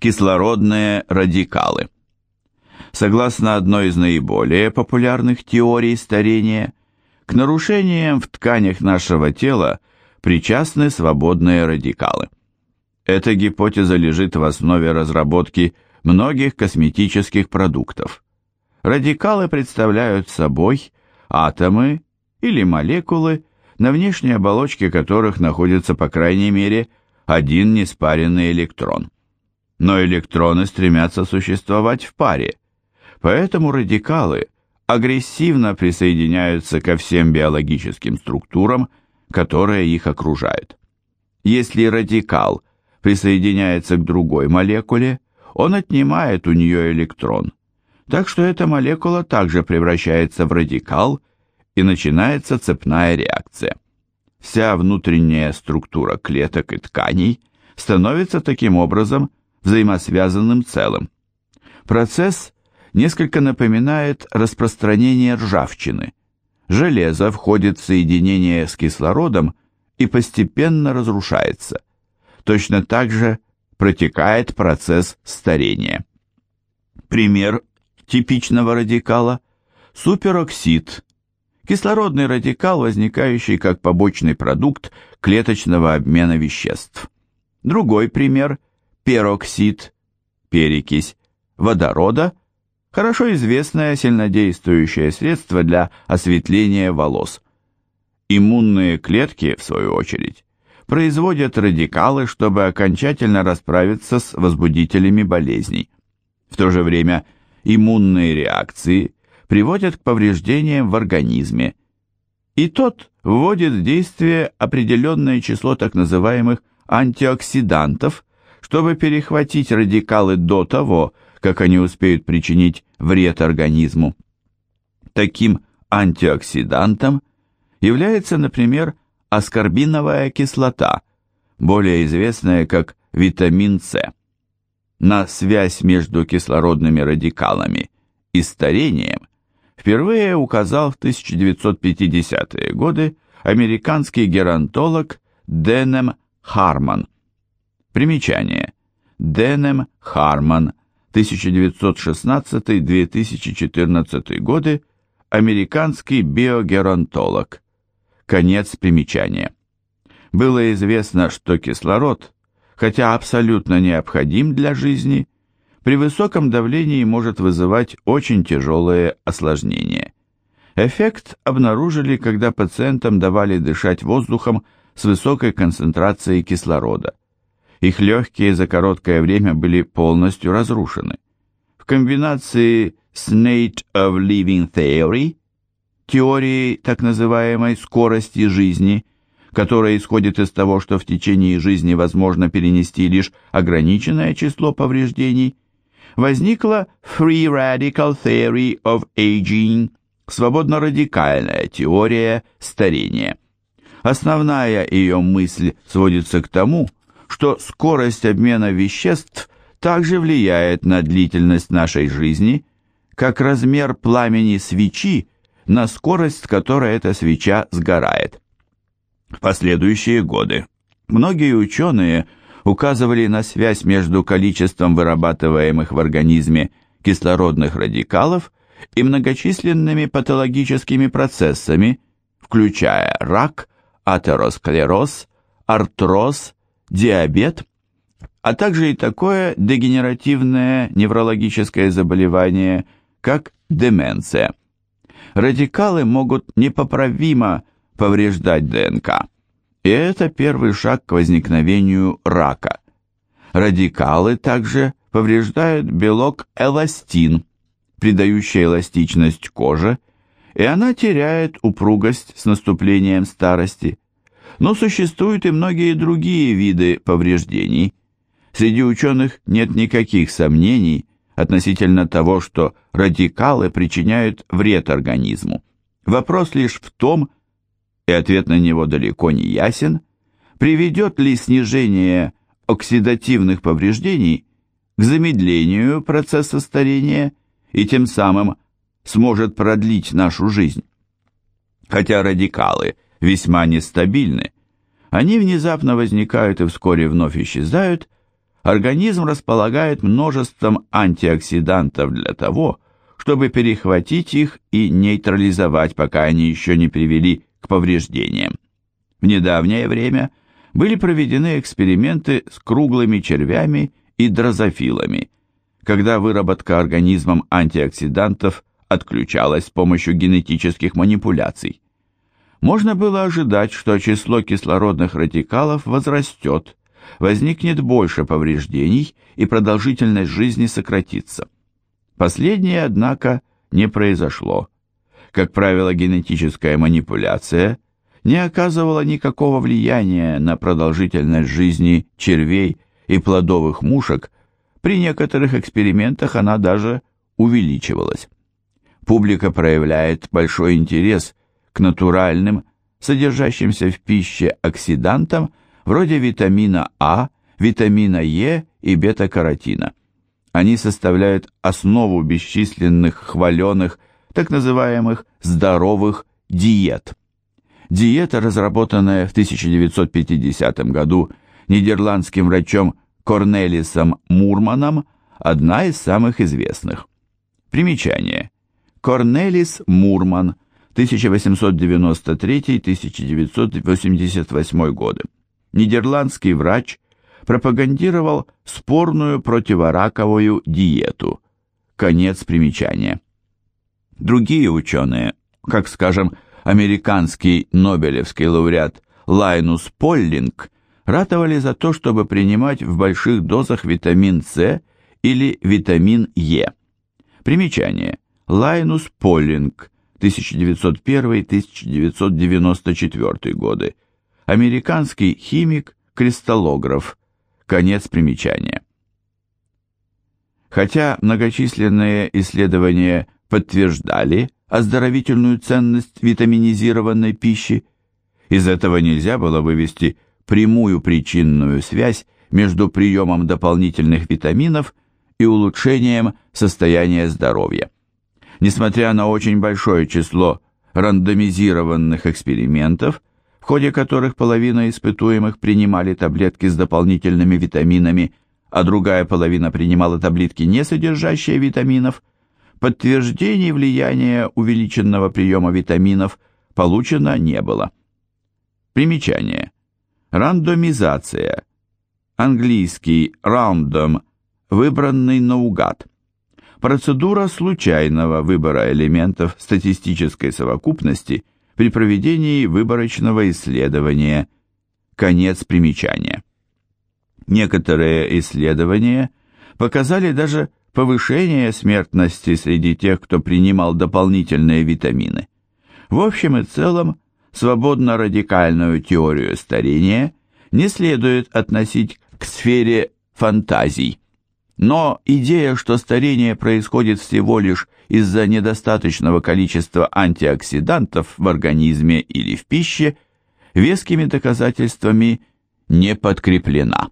Кислородные радикалы. Согласно одной из наиболее популярных теорий старения, к нарушениям в тканях нашего тела причастны свободные радикалы. Эта гипотеза лежит в основе разработки многих косметических продуктов. Радикалы представляют собой атомы или молекулы, на внешней оболочке которых находится по крайней мере один неспаренный электрон но электроны стремятся существовать в паре, поэтому радикалы агрессивно присоединяются ко всем биологическим структурам, которые их окружают. Если радикал присоединяется к другой молекуле, он отнимает у нее электрон, так что эта молекула также превращается в радикал и начинается цепная реакция. Вся внутренняя структура клеток и тканей становится таким образом взаимосвязанным целым. Процесс несколько напоминает распространение ржавчины. Железо входит в соединение с кислородом и постепенно разрушается. Точно так же протекает процесс старения. Пример типичного радикала – супероксид, кислородный радикал, возникающий как побочный продукт клеточного обмена веществ. Другой пример пероксид, перекись, водорода – хорошо известное сильнодействующее средство для осветления волос. Иммунные клетки, в свою очередь, производят радикалы, чтобы окончательно расправиться с возбудителями болезней. В то же время иммунные реакции приводят к повреждениям в организме, и тот вводит в действие определенное число так называемых антиоксидантов, чтобы перехватить радикалы до того, как они успеют причинить вред организму. Таким антиоксидантом является, например, аскорбиновая кислота, более известная как витамин С. На связь между кислородными радикалами и старением впервые указал в 1950-е годы американский геронтолог Денем Харман – Примечание. Денем Харман, 1916-2014 годы, американский биогеронтолог. Конец примечания. Было известно, что кислород, хотя абсолютно необходим для жизни, при высоком давлении может вызывать очень тяжелые осложнения. Эффект обнаружили, когда пациентам давали дышать воздухом с высокой концентрацией кислорода их легкие за короткое время были полностью разрушены. В комбинации с State of Living Theory, теорией так называемой скорости жизни, которая исходит из того, что в течение жизни возможно перенести лишь ограниченное число повреждений, возникла Free Radical Theory of Aging, свободно-радикальная теория старения. Основная ее мысль сводится к тому, что скорость обмена веществ также влияет на длительность нашей жизни, как размер пламени свечи на скорость, с которой эта свеча сгорает. В последующие годы многие ученые указывали на связь между количеством вырабатываемых в организме кислородных радикалов и многочисленными патологическими процессами, включая рак, атеросклероз, артроз диабет, а также и такое дегенеративное неврологическое заболевание, как деменция. Радикалы могут непоправимо повреждать ДНК, и это первый шаг к возникновению рака. Радикалы также повреждают белок эластин, придающий эластичность коже, и она теряет упругость с наступлением старости. Но существуют и многие другие виды повреждений. Среди ученых нет никаких сомнений относительно того, что радикалы причиняют вред организму. Вопрос лишь в том, и ответ на него далеко не ясен, приведет ли снижение оксидативных повреждений к замедлению процесса старения и тем самым сможет продлить нашу жизнь. Хотя радикалы – весьма нестабильны. Они внезапно возникают и вскоре вновь исчезают, организм располагает множеством антиоксидантов для того, чтобы перехватить их и нейтрализовать, пока они еще не привели к повреждениям. В недавнее время были проведены эксперименты с круглыми червями и дрозофилами, когда выработка организмом антиоксидантов отключалась с помощью генетических манипуляций. Можно было ожидать, что число кислородных радикалов возрастет, возникнет больше повреждений и продолжительность жизни сократится. Последнее, однако, не произошло. Как правило, генетическая манипуляция не оказывала никакого влияния на продолжительность жизни червей и плодовых мушек, при некоторых экспериментах она даже увеличивалась. Публика проявляет большой интерес к натуральным, содержащимся в пище оксидантам, вроде витамина А, витамина Е и бета-каротина. Они составляют основу бесчисленных хваленых, так называемых здоровых диет. Диета, разработанная в 1950 году нидерландским врачом Корнелисом Мурманом, одна из самых известных. Примечание. Корнелис Мурман, 1893-1988 годы нидерландский врач пропагандировал спорную противораковую диету. Конец примечания. Другие ученые, как, скажем, американский нобелевский лауреат Лайнус Поллинг, ратовали за то, чтобы принимать в больших дозах витамин С или витамин Е. Примечание. Лайнус Поллинг, 1901-1994 годы Американский химик, кристаллограф. Конец примечания. Хотя многочисленные исследования подтверждали оздоровительную ценность витаминизированной пищи, из этого нельзя было вывести прямую причинную связь между приемом дополнительных витаминов и улучшением состояния здоровья. Несмотря на очень большое число рандомизированных экспериментов, ходе которых половина испытуемых принимали таблетки с дополнительными витаминами, а другая половина принимала таблетки, не содержащие витаминов, подтверждений влияния увеличенного приема витаминов получено не было. Примечание. Рандомизация. Английский random, выбранный наугад. Процедура случайного выбора элементов статистической совокупности – при проведении выборочного исследования. Конец примечания. Некоторые исследования показали даже повышение смертности среди тех, кто принимал дополнительные витамины. В общем и целом, свободно-радикальную теорию старения не следует относить к сфере фантазий. Но идея, что старение происходит всего лишь из-за недостаточного количества антиоксидантов в организме или в пище, вескими доказательствами не подкреплена.